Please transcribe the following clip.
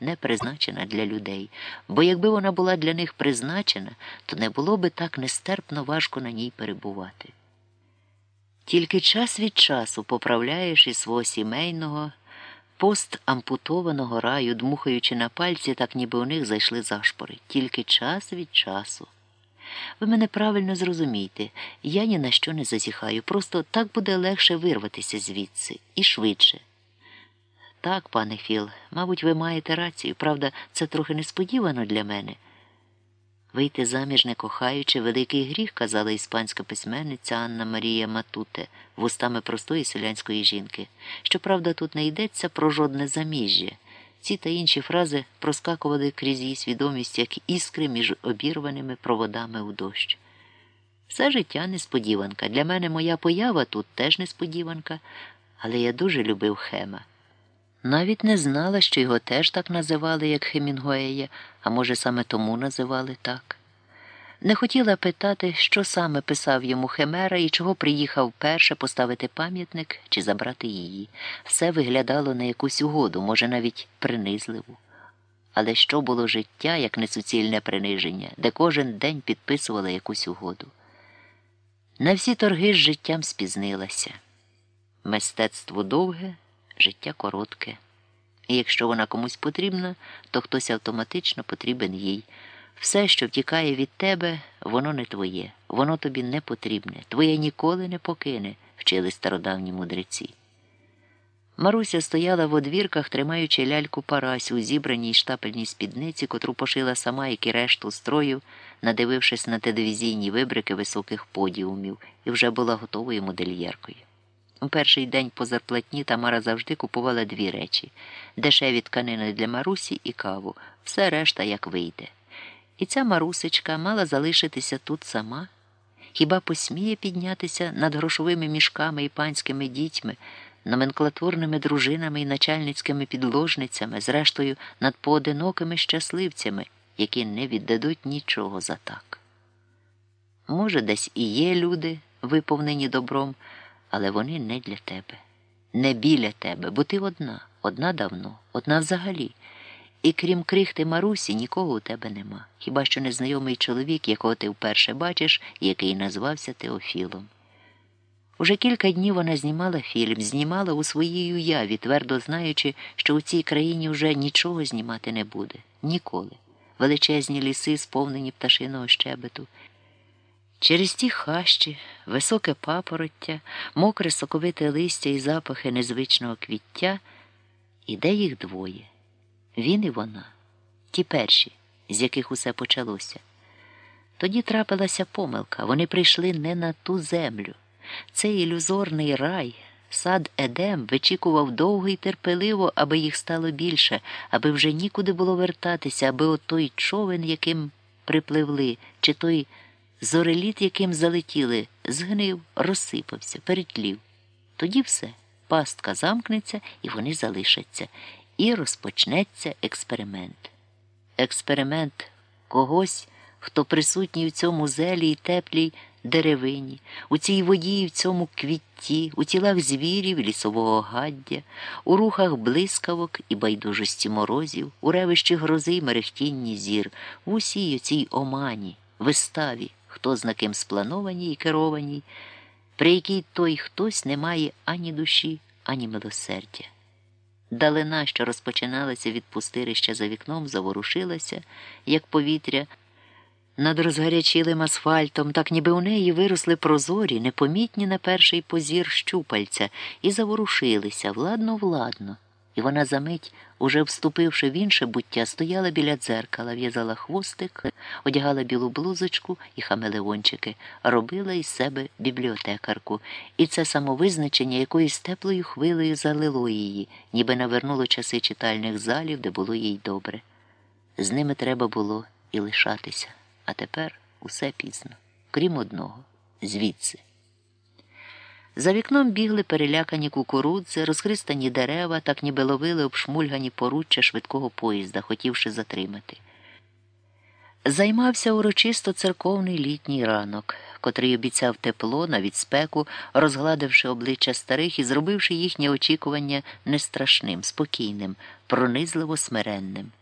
не призначена для людей, бо якби вона була для них призначена, то не було би так нестерпно важко на ній перебувати. Тільки час від часу поправляєш із свого сімейного, постампутованого раю, дмухаючи на пальці, так ніби у них зайшли зашпори. Тільки час від часу. Ви мене правильно зрозумійте, я ні на що не зазіхаю, просто так буде легше вирватися звідси і швидше. Так, пане Філ, мабуть, ви маєте рацію. Правда, це трохи несподівано для мене. Вийти заміж не кохаючи, великий гріх, казала іспанська письменниця Анна Марія Матуте вустами простої селянської жінки. Щоправда, тут не йдеться про жодне заміжжя. Ці та інші фрази проскакували крізь її свідомість, як іскри між обірваними проводами у дощ. Все життя несподіванка. Для мене моя поява тут теж несподіванка, але я дуже любив Хема. Навіть не знала, що його теж так називали, як Хемінгуея, а може, саме тому називали так. Не хотіла питати, що саме писав йому Хемера і чого приїхав перше поставити пам'ятник чи забрати її. Все виглядало на якусь угоду, може, навіть принизливу. Але що було життя, як несуцільне приниження, де кожен день підписувала якусь угоду. На всі торги з життям спізнилася. Мистецтво довге, життя коротке. І якщо вона комусь потрібна, то хтось автоматично потрібен їй. Все, що втікає від тебе, воно не твоє, воно тобі не потрібне, твоє ніколи не покине, вчили стародавні мудреці. Маруся стояла в одвірках, тримаючи ляльку Парасю у зібраній штапельній спідниці, котру пошила сама, як і решту строю, надивившись на телевізійні вибрики високих подіумів, і вже була готовою модельєркою. У перший день по зарплатні Тамара завжди купувала дві речі дешеві тканини для Марусі і каву, все решта як вийде. І ця марусечка мала залишитися тут сама, хіба посміє піднятися над грошовими мішками і панськими дітьми, номенклатурними дружинами і начальницькими підложницями, зрештою над поодинокими щасливцями, які не віддадуть нічого за так. Може, десь і є люди, виповнені добром, але вони не для тебе, не біля тебе, бо ти одна, одна давно, одна взагалі. І крім крихти Марусі, нікого у тебе нема, хіба що незнайомий чоловік, якого ти вперше бачиш, який назвався Теофілом. Уже кілька днів вона знімала фільм, знімала у своїй уяві, твердо знаючи, що у цій країні вже нічого знімати не буде. Ніколи. Величезні ліси, сповнені пташиного щебету. Через ті хащі, високе папороття, мокре соковите листя і запахи незвичного квіття, іде їх двоє. Він і вона, ті перші, з яких усе почалося. Тоді трапилася помилка, вони прийшли не на ту землю. Цей ілюзорний рай, сад Едем вичікував довго і терпеливо, аби їх стало більше, аби вже нікуди було вертатися, аби от той човен, яким припливли, чи той зореліт, яким залетіли, згнив, розсипався, перетлів. Тоді все, пастка замкнеться, і вони залишаться і розпочнеться експеримент. Експеримент когось, хто присутній у цьому зелі й теплій деревині, у цій воді і в цьому квітті, у тілах звірів, лісового гаддя, у рухах блискавок і байдужості морозів, у ревищі грози й мерехтінні зір, в усій цій омані, виставі, хто зна ким спланованій і керованій, при якій той хтось не має ані душі, ані милосердя. Далина, що розпочиналася від пустирища за вікном, заворушилася, як повітря, над розгарячілим асфальтом, так ніби у неї виросли прозорі, непомітні на перший позір щупальця, і заворушилися владно владно. І вона за мить, уже вступивши в інше буття, стояла біля дзеркала, в'язала хвостик, одягала білу блузочку і хамелеончики, робила із себе бібліотекарку, і це самовизначення якоюсь теплою хвилею залило її, ніби навернуло часи читальних залів, де було їй добре. З ними треба було і лишатися, а тепер усе пізно, крім одного звідси. За вікном бігли перелякані кукурудзи, розхристані дерева, так ніби ловили обшмульгані поруччя швидкого поїзда, хотівши затримати. Займався урочисто церковний літній ранок. котрий обіцяв тепло, навіть спеку, розгладивши обличчя старих і зробивши їхнє очікування не страшним, спокійним, пронизливо смиренним.